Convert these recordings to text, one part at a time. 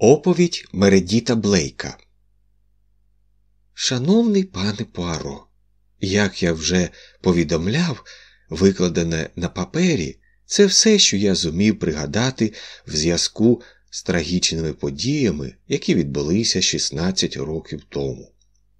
Оповідь Мередіта Блейка. Шановний пане Пуаро, як я вже повідомляв, викладене на папері, це все, що я зумів пригадати в зв'язку з трагічними подіями, які відбулися 16 років тому.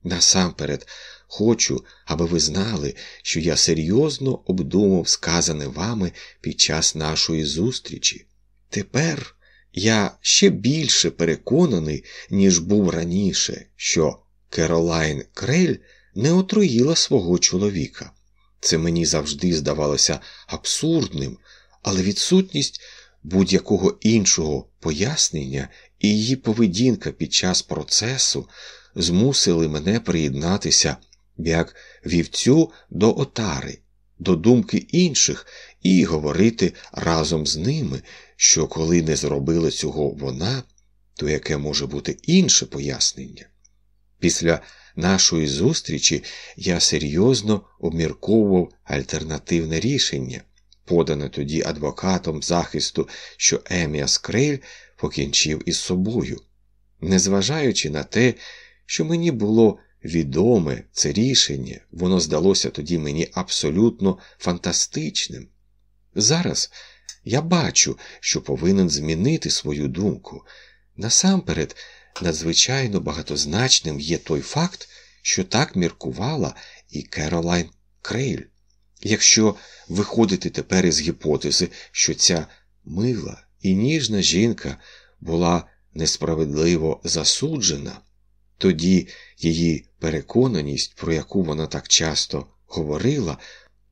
Насамперед, хочу, аби ви знали, що я серйозно обдумав сказане вами під час нашої зустрічі. Тепер. Я ще більше переконаний, ніж був раніше, що Керолайн Крель не отруїла свого чоловіка. Це мені завжди здавалося абсурдним, але відсутність будь-якого іншого пояснення і її поведінка під час процесу змусили мене приєднатися як вівцю до отари, до думки інших і говорити разом з ними, що коли не зробила цього вона, то яке може бути інше пояснення? Після нашої зустрічі я серйозно обмірковував альтернативне рішення, подане тоді адвокатом захисту, що Еміас Крейль покінчив із собою, незважаючи на те, що мені було відоме це рішення, воно здалося тоді мені абсолютно фантастичним. Зараз я бачу, що повинен змінити свою думку. Насамперед, надзвичайно багатозначним є той факт, що так міркувала і Керолайн Крейль. Якщо виходити тепер із гіпотези, що ця мила і ніжна жінка була несправедливо засуджена, тоді її переконаність, про яку вона так часто говорила,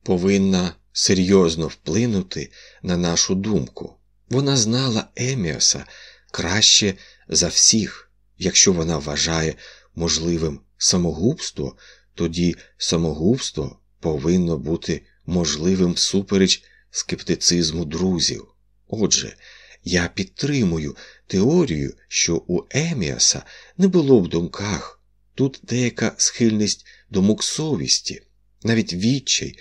повинна серйозно вплинути на нашу думку. Вона знала Еміаса краще за всіх. Якщо вона вважає можливим самогубство, тоді самогубство повинно бути можливим всупереч скептицизму друзів. Отже, я підтримую теорію, що у Еміаса не було в думках тут деяка схильність до мук совісті, навіть відчай,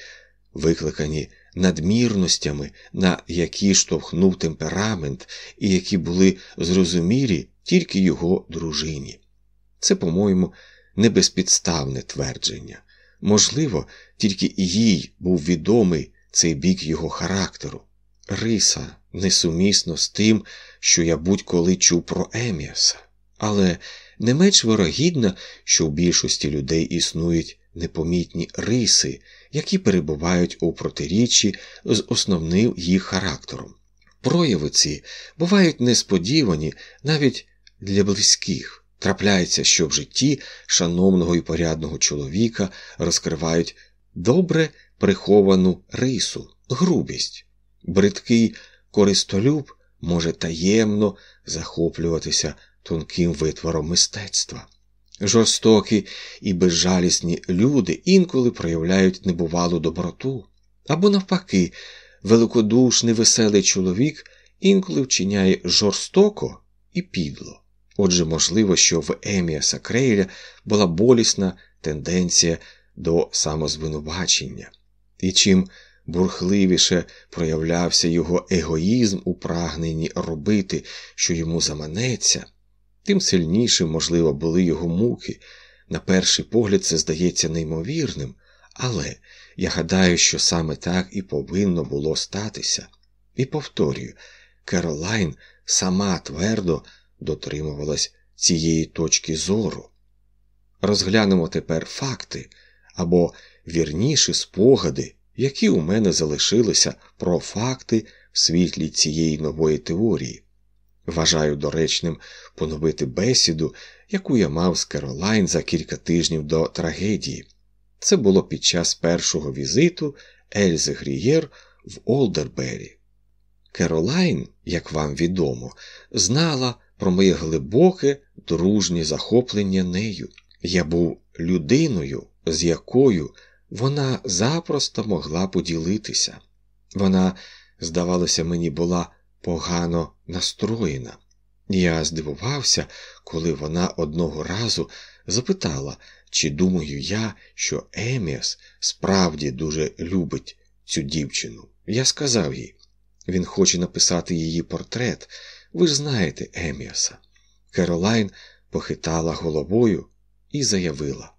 викликані надмірностями, на які штовхнув темперамент і які були зрозумілі тільки його дружині. Це, по-моєму, не безпідставне твердження. Можливо, тільки їй був відомий цей бік його характеру. Риса несумісно з тим, що я будь-коли чув про Еміаса, але не менш вирогідно, що в більшості людей існують непомітні риси, які перебувають у протиріччі з основним їх характером. Прояви ці бувають несподівані навіть для близьких. Трапляється, що в житті шановного і порядного чоловіка розкривають добре приховану рису, грубість. Бридкий користолюб може таємно захоплюватися тонким витвором мистецтва. Жорстокі і безжалісні люди інколи проявляють небувалу доброту, або, навпаки, великодушний веселий чоловік інколи вчиняє жорстоко і підло. Отже, можливо, що в Еміаса Крейля була болісна тенденція до самозвинувачення, і чим бурхливіше проявлявся його егоїзм у прагненні робити, що йому заманеться тим сильнішим, можливо, були його муки. На перший погляд, це здається неймовірним, але я гадаю, що саме так і повинно було статися. І повторюю, Керолайн сама твердо дотримувалась цієї точки зору. Розглянемо тепер факти або вірніші спогади, які у мене залишилися про факти в світлі цієї нової теорії. Вважаю доречним поновити бесіду, яку я мав з Керолайн за кілька тижнів до трагедії. Це було під час першого візиту Ельзи Грієр в Олдербері. Керолайн, як вам відомо, знала про моє глибоке, дружнє захоплення нею. Я був людиною, з якою вона запросто могла поділитися. Вона, здавалося, мені була погано настроєна. Я здивувався, коли вона одного разу запитала, чи думаю я, що Еміас справді дуже любить цю дівчину. Я сказав їй, він хоче написати її портрет. Ви ж знаєте Еміаса. Керолайн похитала головою і заявила: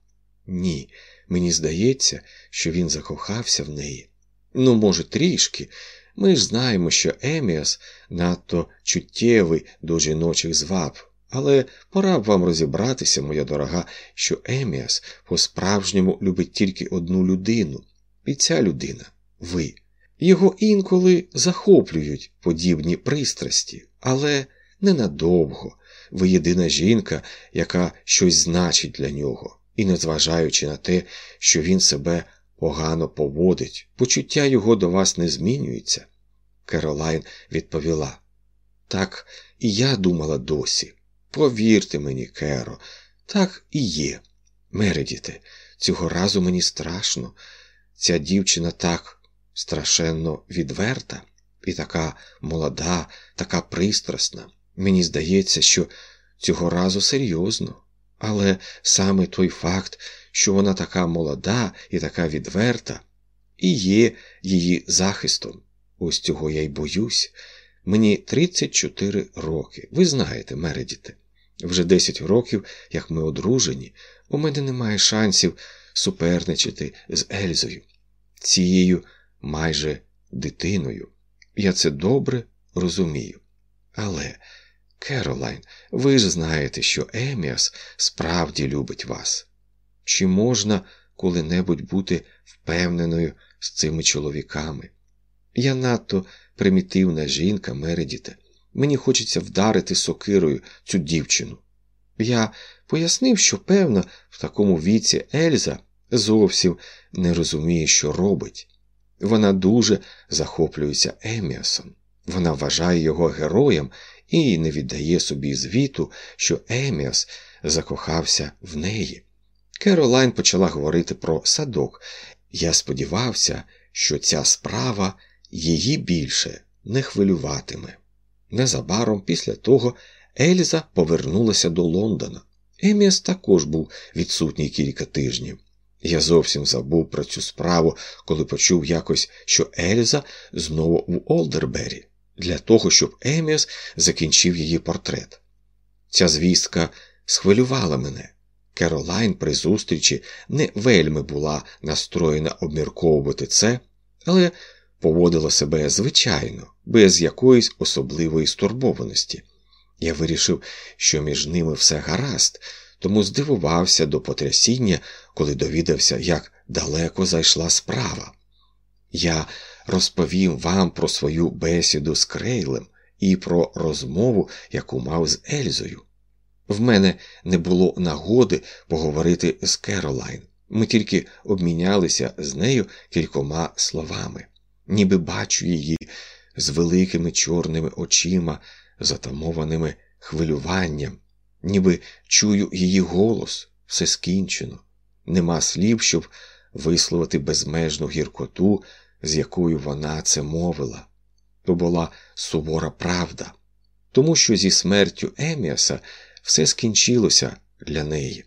Ні, мені здається, що він закохався в неї. Ну, може, трішки. Ми ж знаємо, що Еміас надто чуттєвий до жіночих зваб, але пора б вам розібратися, моя дорога, що Еміас по-справжньому любить тільки одну людину, і ця людина ви. Його інколи захоплюють подібні пристрасті, але ненадовго. Ви єдина жінка, яка щось значить для нього, і, незважаючи на те, що він себе погано поводить, почуття його до вас не змінюється. Керолайн відповіла. Так і я думала досі. Повірте мені, Керо, так і є. Мередіте, цього разу мені страшно. Ця дівчина так страшенно відверта і така молода, така пристрасна. Мені здається, що цього разу серйозно. Але саме той факт, що вона така молода і така відверта, і є її захистом. Ось цього я й боюсь. Мені 34 роки. Ви знаєте, Мередіте. Вже 10 років, як ми одружені, у мене немає шансів суперничати з Ельзою, цією майже дитиною. Я це добре розумію. Але, Керолайн, ви ж знаєте, що Еміас справді любить вас. Чи можна коли-небудь бути впевненою з цими чоловіками? Я надто примітивна жінка, Мередіте. Мені хочеться вдарити сокирою цю дівчину. Я пояснив, що, певно, в такому віці Ельза зовсім не розуміє, що робить. Вона дуже захоплюється Еміасом. Вона вважає його героєм і не віддає собі звіту, що Еміас закохався в неї. Керолайн почала говорити про садок. Я сподівався, що ця справа її більше не хвилюватиме. Незабаром після того Ельза повернулася до Лондона. Еміас також був відсутній кілька тижнів. Я зовсім забув про цю справу, коли почув якось, що Ельза знову в Олдербері, для того, щоб Еміас закінчив її портрет. Ця звістка схвилювала мене. Керолайн при зустрічі не вельми була настроєна обмірковувати це, але поводила себе звичайно, без якоїсь особливої стурбованості. Я вирішив, що між ними все гаразд, тому здивувався до потрясіння, коли довідався, як далеко зайшла справа. Я розповім вам про свою бесіду з Крейлем і про розмову, яку мав з Ельзою. В мене не було нагоди поговорити з Керолайн. Ми тільки обмінялися з нею кількома словами, ніби бачу її з великими чорними очима, затамованими хвилюванням, ніби чую її голос, все скінчено, нема слів, щоб висловити безмежну гіркоту, з якою вона це мовила. То була сувора правда, тому що зі смертю Еміаса все скінчилося для неї.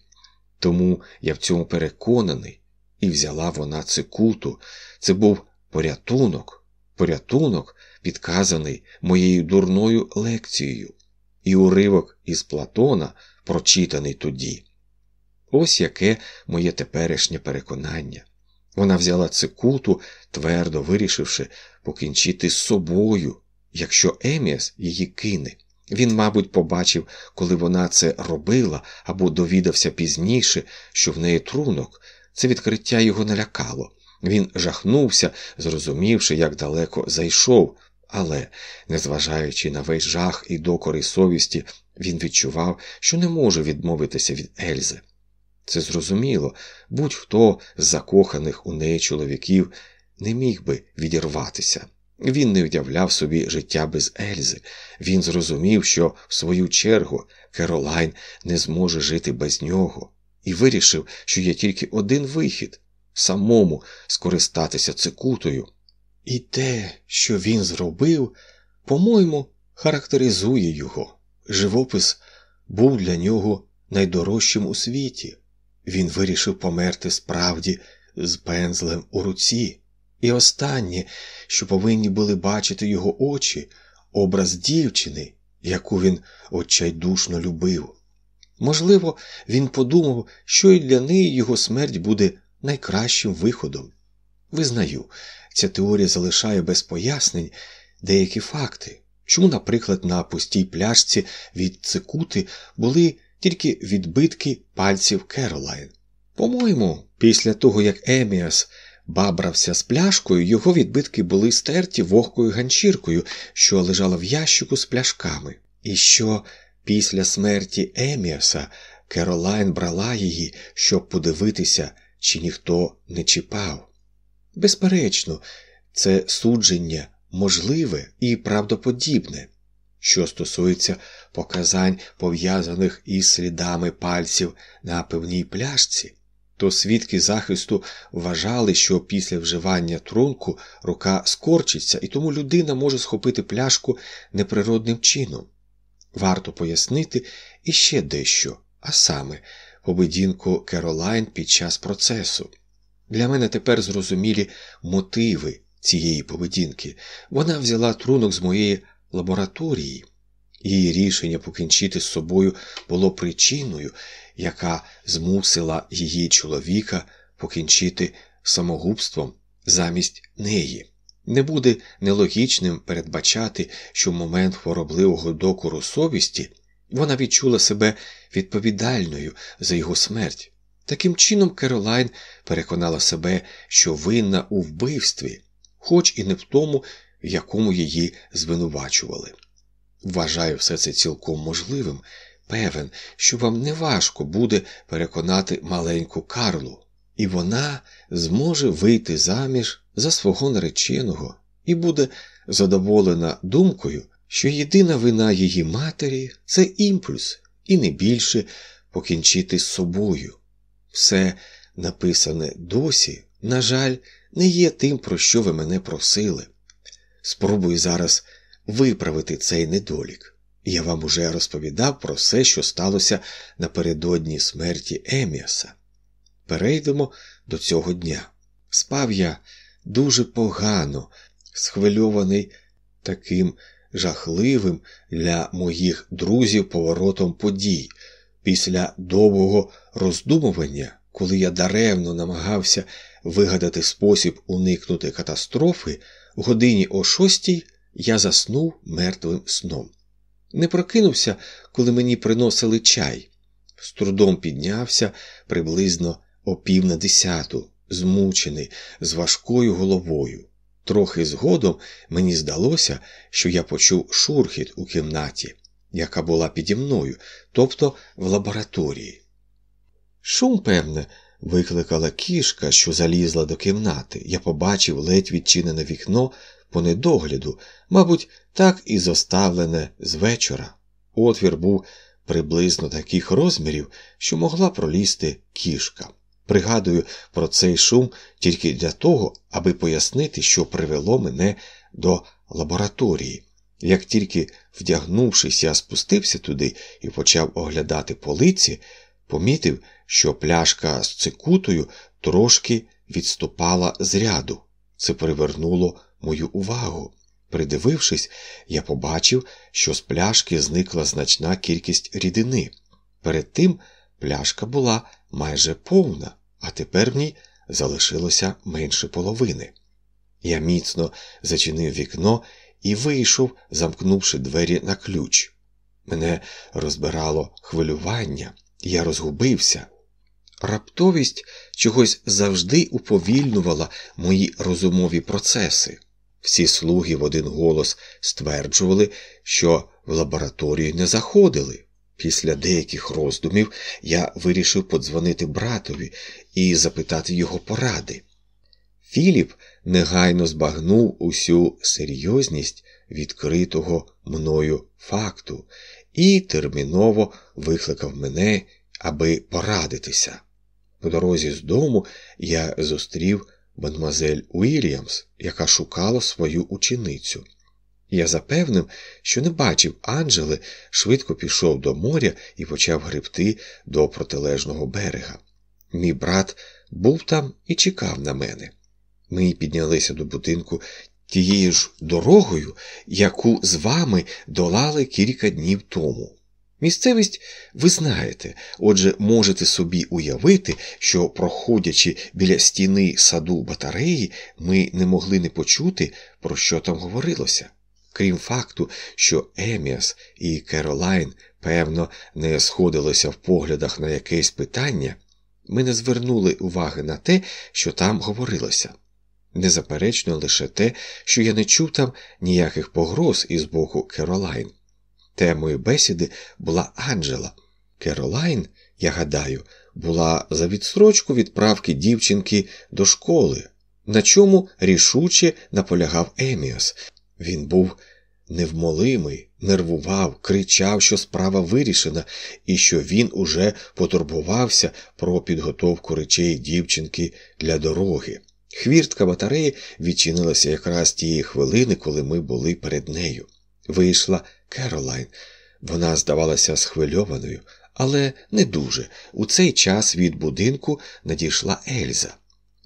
Тому я в цьому переконаний, і взяла вона цикуту. Це був порятунок, порятунок, підказаний моєю дурною лекцією, і уривок із Платона, прочитаний тоді. Ось яке моє теперішнє переконання. Вона взяла цикуту, твердо вирішивши покінчити з собою, якщо Еміас її кине. Він, мабуть, побачив, коли вона це робила, або довідався пізніше, що в неї трунок, це відкриття його налякало. Він жахнувся, зрозумівши, як далеко зайшов, але, незважаючи на весь жах і докори совісті, він відчував, що не може відмовитися від Ельзи. Це зрозуміло, будь-хто з закоханих у неї чоловіків не міг би відірватися. Він не уявляв собі життя без Ельзи. Він зрозумів, що, в свою чергу, Керолайн не зможе жити без нього, і вирішив, що є тільки один вихід самому скористатися цикутою. І те, що він зробив, по-моєму, характеризує його. Живопис був для нього найдорожчим у світі. Він вирішив померти справді з пензлем у руці. І останнє, що повинні були бачити його очі, образ дівчини, яку він отчайдушно любив. Можливо, він подумав, що і для неї його смерть буде найкращим виходом. Визнаю, ця теорія залишає без пояснень деякі факти, чому, наприклад, на пустій пляшці від цикути були тільки відбитки пальців Керолайн. По-моєму, після того, як Еміас бабрався з пляшкою, його відбитки були стерті вогкою ганчіркою, що лежала в ящику з пляшками, і що після смерті Еміаса Керолайн брала її, щоб подивитися, чи ніхто не чіпав. Безперечно, це судження можливе і правдоподібне. Що стосується показань, пов'язаних із слідами пальців на певній пляшці, то свідки захисту вважали, що після вживання трунку рука скорчиться, і тому людина може схопити пляшку неприродним чином. Варто пояснити іще дещо, а саме поведінку Керолайн під час процесу. Для мене тепер зрозумілі мотиви цієї поведінки. Вона взяла трунок з моєї лабораторії. Її рішення покінчити з собою було причиною, яка змусила її чоловіка покінчити самогубством замість неї. Не буде нелогічним передбачати, що в момент хворобливого докору совісті вона відчула себе відповідальною за його смерть. Таким чином, Керолайн переконала себе, що винна у вбивстві, хоч і не в тому, якому її звинувачували. Вважаю все це цілком можливим, певен, що вам неважко буде переконати маленьку Карлу, і вона зможе вийти заміж за свого нареченого і буде задоволена думкою, що єдина вина її матері це імпульс, і не більше покінчити з собою. Все написане досі, на жаль, не є тим, про що ви мене просили. Спробую зараз виправити цей недолік. Я вам уже розповідав про все, що сталося напередодні смерті Еміаса. Перейдемо до цього дня. Спав я дуже погано, схвильований таким жахливим для моїх друзів поворотом подій. Після довгого роздумування, коли я даремно намагався вигадати спосіб уникнути катастрофи, годині о шостій я заснув мертвим сном. Не прокинувся, коли мені приносили чай. З трудом піднявся приблизно о пів на десяту, змучений, з важкою головою. Трохи згодом мені здалося, що я почув шурхіт у кімнаті, яка була піді мною, тобто в лабораторії. Шум, певне, викликала кішка, що залізла до кімнати. Я побачив ледь відчинене вікно по недогляду, мабуть, так і зоставлене з вечора. Отвір був приблизно таких розмірів, що могла пролізти кішка. Пригадую про цей шум тільки для того, аби пояснити, що привело мене до лабораторії. Як тільки, вдягнувшись, я спустився туди і почав оглядати полиці, помітив, що пляшка з цикутою трошки відступала з ряду. Це привернуло мою увагу. Придивившись, я побачив, що з пляшки зникла значна кількість рідини. Перед тим пляшка була майже повна, а тепер в ній залишилося менше половини. Я міцно зачинив вікно і вийшов, замкнувши двері на ключ. Мене розбирало хвилювання, я розгубився. Раптовість чогось завжди уповільнювала мої розумові процеси. Всі слуги в один голос стверджували, що в лабораторію не заходили. Після деяких роздумів я вирішив подзвонити братові і запитати його поради. Філіп негайно збагнув усю серйозність відкритого мною факту і терміново викликав мене, аби порадитися. По дорозі з дому я зустрів мадмазель Уільямс, яка шукала свою ученицю. Я запевнив, що не бачив Анджели, швидко пішов до моря і почав гребти до протилежного берега. Мій брат був там і чекав на мене. Ми піднялися до будинку тією ж дорогою, яку з вами долали кілька днів тому. Місцевість ви знаєте, отже, можете собі уявити, що, проходячи біля стіни саду батареї, ми не могли не почути, про що там говорилося. Крім факту, що Еміас і Керолайн, певно, не сходилися в поглядах на якесь питання, ми не звернули уваги на те, що там говорилося. Незаперечно лише те, що я не чув там ніяких погроз із боку Керолайн. Темою бесіди була Анджела. Керолайн, я гадаю, була за відстрочку відправки дівчинки до школи, на чому рішуче наполягав Еміас. Він був невмолимий, нервував, кричав, що справа вирішена, і що він уже потурбувався про підготовку речей дівчинки для дороги. Хвіртка батареї відчинилася якраз тієї хвилини, коли ми були перед нею. Вийшла Керолайн. Вона здавалася схвильованою, але не дуже. У цей час від будинку надійшла Ельза.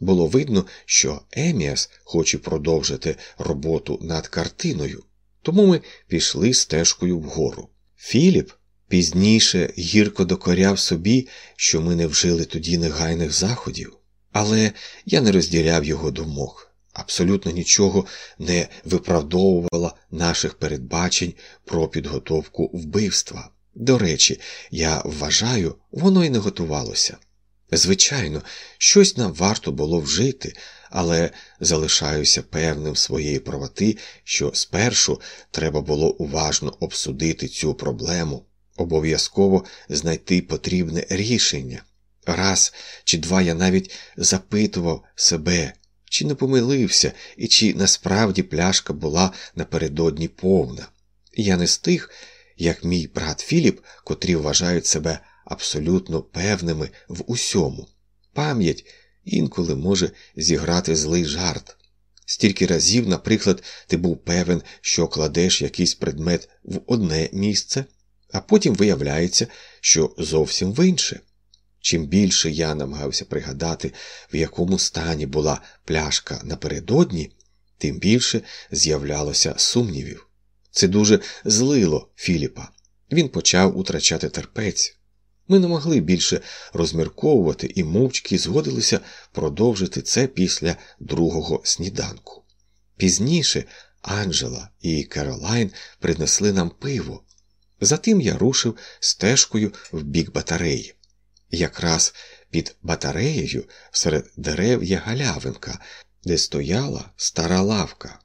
Було видно, що Еміас хоче продовжити роботу над картиною, тому ми пішли стежкою вгору. Філіп пізніше гірко докоряв собі, що ми не вжили тоді негайних заходів, але я не розділяв його думок абсолютно нічого не виправдовувала наших передбачень про підготовку вбивства. До речі, я вважаю, воно й не готувалося. Звичайно, щось нам варто було вжити, але залишаюся певним своєї правоти, що спершу треба було уважно обсудити цю проблему, обов'язково знайти потрібне рішення. Раз чи два я навіть запитував себе, чи не помилився, і чи насправді пляшка була напередодні повна. Я не з тих, як мій брат Філіп, котрі вважають себе абсолютно певними в усьому. Пам'ять інколи може зіграти злий жарт. Стільки разів, наприклад, ти був певен, що кладеш якийсь предмет в одне місце, а потім виявляється, що зовсім в інше. Чим більше я намагався пригадати, в якому стані була пляшка напередодні, тим більше з'являлося сумнівів. Це дуже злило Філіпа. Він почав утрачати терпець. Ми не могли більше розмірковувати і мовчки згодилися продовжити це після другого сніданку. Пізніше Анджела і Керолайн принесли нам пиво. Затим я рушив стежкою в бік батареї. Якраз під батареєю серед дерев є галявинка, де стояла стара лавка.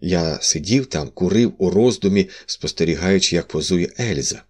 Я сидів там, курив у роздумі, спостерігаючи, як позує Ельза.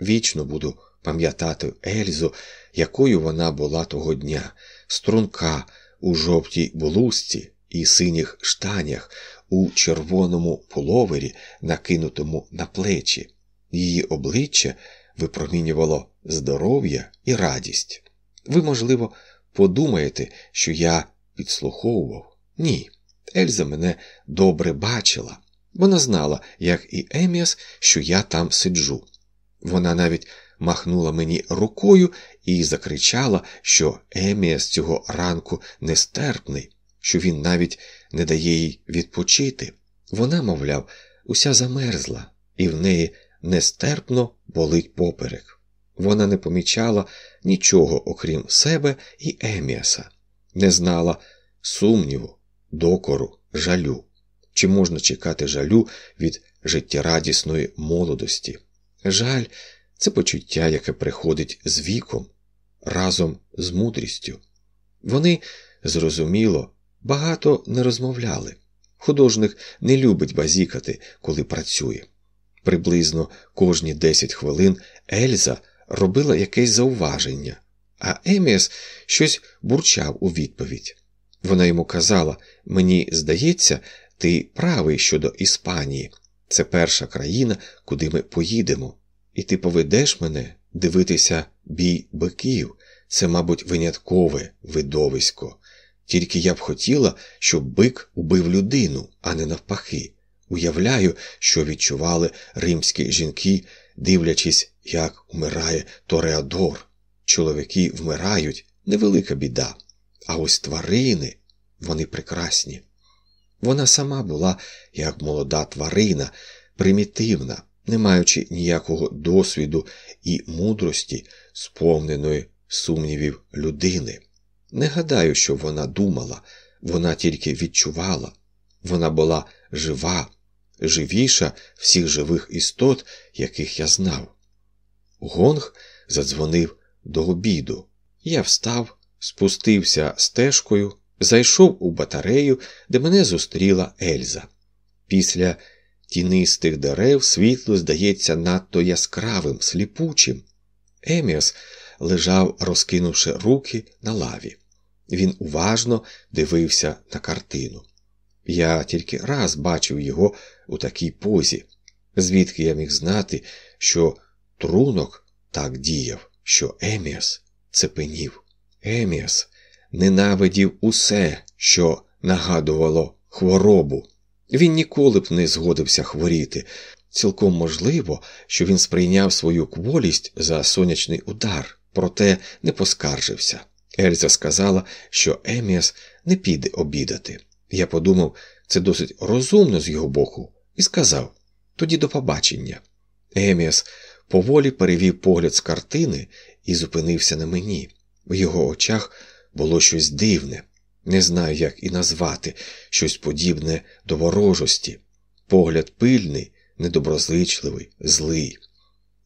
Вічно буду пам'ятати Ельзу, якою вона була того дня, струнка у жовтій булузці і синіх штанях, у червоному половері, накинутому на плечі. Її обличчя випромінювало здоров'я і радість. Ви, можливо, подумаєте, що я підслуховував? Ні. Ельза мене добре бачила. Вона знала, як і Еміас, що я там сиджу. Вона навіть махнула мені рукою і закричала, що Еміас цього ранку нестерпний, що він навіть не дає їй відпочити. Вона, мовляв, уся замерзла, і в неї нестерпно болить поперек. Вона не помічала нічого, окрім себе і Еміаса, не знала сумніву, докору, жалю. Чи можна чекати жалю від життєрадісної молодості? Жаль це почуття, яке приходить з віком, разом з мудрістю. Вони, зрозуміло, багато не розмовляли. Художник не любить базікати, коли працює. Приблизно кожні 10 хвилин Ельза робила якесь зауваження, а Еміас щось бурчав у відповідь. Вона йому казала: Мені здається, ти правий щодо Іспанії. Це перша країна, куди ми поїдемо, і ти поведеш мене дивитися бій биків. Це, мабуть, виняткове видовисько. Тільки я б хотіла, щоб бик убив людину, а не навпаки. Уявляю, що відчували римські жінки, дивлячись, як умирає Тореадор. Чоловіки вмирають невелика біда, а ось тварини вони прекрасні. Вона сама була як молода тварина, примітивна, не маючи ніякого досвіду і мудрості, сповненої сумнівів людини. Не гадаю, що вона думала, вона тільки відчувала. Вона була жива, живіша всіх живих істот, яких я знав. Гонг задзвонив до обіду. Я встав, спустився стежкою, зайшов у батарею, де мене зустріла Ельза. Після тінистих дерев світло здається надто яскравим, сліпучим. Еміас лежав, розкинувши руки на лаві. Він уважно дивився на картину. Я тільки раз бачив його у такій позі, звідки я міг знати, що трунок так діяв, що Еміас цепенів. Еміас ненавидів усе, що нагадувало хворобу. Він ніколи б не згодився хворіти. Цілком можливо, що він сприйняв свою кволість за сонячний удар, проте не поскаржився. Ельза сказала, що Еміас не піде обідати. Я подумав, це досить розумно з його боку, і сказав тоді до побачення. Еміас поволі перевів погляд з картини і зупинився на мені. В його очах було щось дивне, не знаю, як і назвати, щось подібне до ворожості, погляд пильний, недоброзичливий, злий.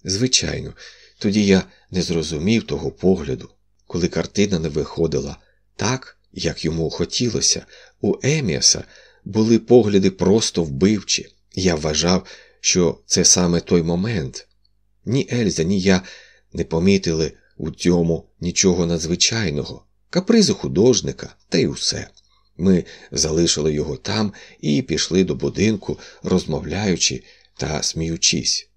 Звичайно, тоді я не зрозумів того погляду, коли картина не виходила так, як йому хотілося. У Еміаса були погляди просто вбивчі. Я вважав, що це саме той момент. Ні Ельза, ні я не помітили у цьому нічого надзвичайного, капризу художника та й усе. Ми залишили його там і пішли до будинку, розмовляючи та сміючись.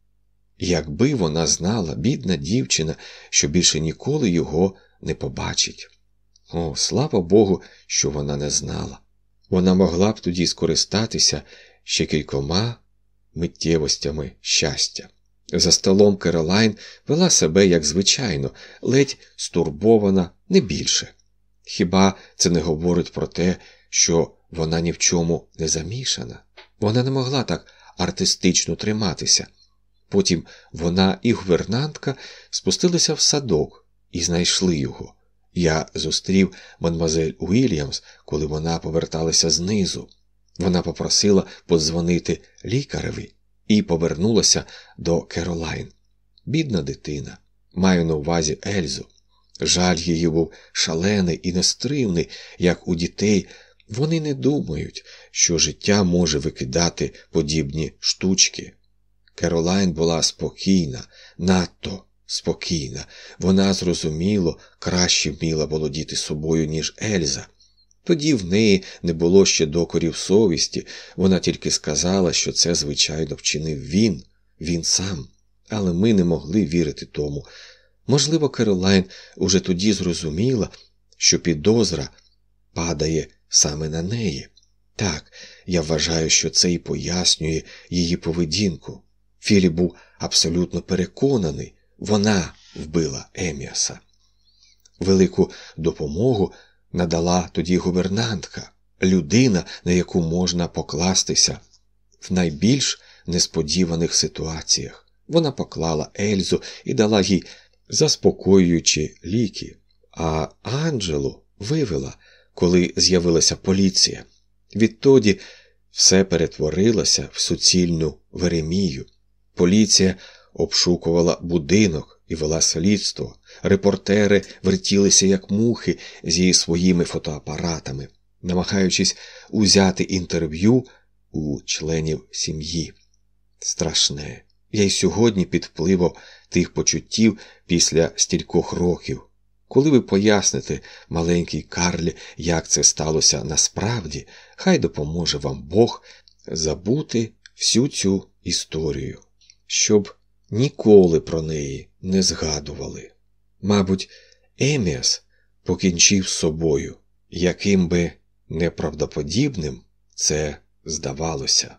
Якби вона знала, бідна дівчина, що більше ніколи його не побачить. О, слава Богу, що вона не знала. Вона могла б тоді скористатися ще кількома миттєвостями щастя. За столом Керолайн вела себе як звичайно, ледь стурбована не більше. Хіба це не говорить про те, що вона ні в чому не замішана? Вона не могла так артистично триматися. Потім вона і гувернантка спустилися в садок і знайшли його. Я зустрів мадмазель Уільямс, коли вона поверталася знизу. Вона попросила подзвонити лікареві і повернулася до Керолайн. Бідна дитина, маю на увазі Ельзу. Жаль її був шалений і нестримний, як у дітей. Вони не думають, що життя може викидати подібні штучки. Керолайн була спокійна, надто спокійна. Вона зрозуміло краще вміла володіти собою, ніж Ельза. Тоді в неї не було ще докорів совісті, вона тільки сказала, що це, звичайно, вчинив він, він сам, але ми не могли вірити тому. Можливо, Керолайн уже тоді зрозуміла, що підозра падає саме на неї. Так, я вважаю, що це і пояснює її поведінку. Філі був абсолютно переконаний, вона вбила Еміаса. Велику допомогу надала тоді гувернантка, людина, на яку можна покластися в найбільш несподіваних ситуаціях. Вона поклала Ельзу і дала їй заспокоюючі ліки, а Анджелу вивела, коли з'явилася поліція. Відтоді все перетворилося в суцільну Веремію. Поліція обшукувала будинок і вела слідство. Репортери вертілися, як мухи, зі своїми фотоапаратами, намагаючись узяти інтерв'ю у членів сім'ї. Страшне. Я й сьогодні під впливом тих почуттів після стількох років. Коли ви поясните маленькій Карлі, як це сталося насправді, хай допоможе вам Бог забути всю цю історію, щоб ніколи про неї не згадували. Мабуть, Еміас покінчив собою, яким би неправдоподібним це здавалося.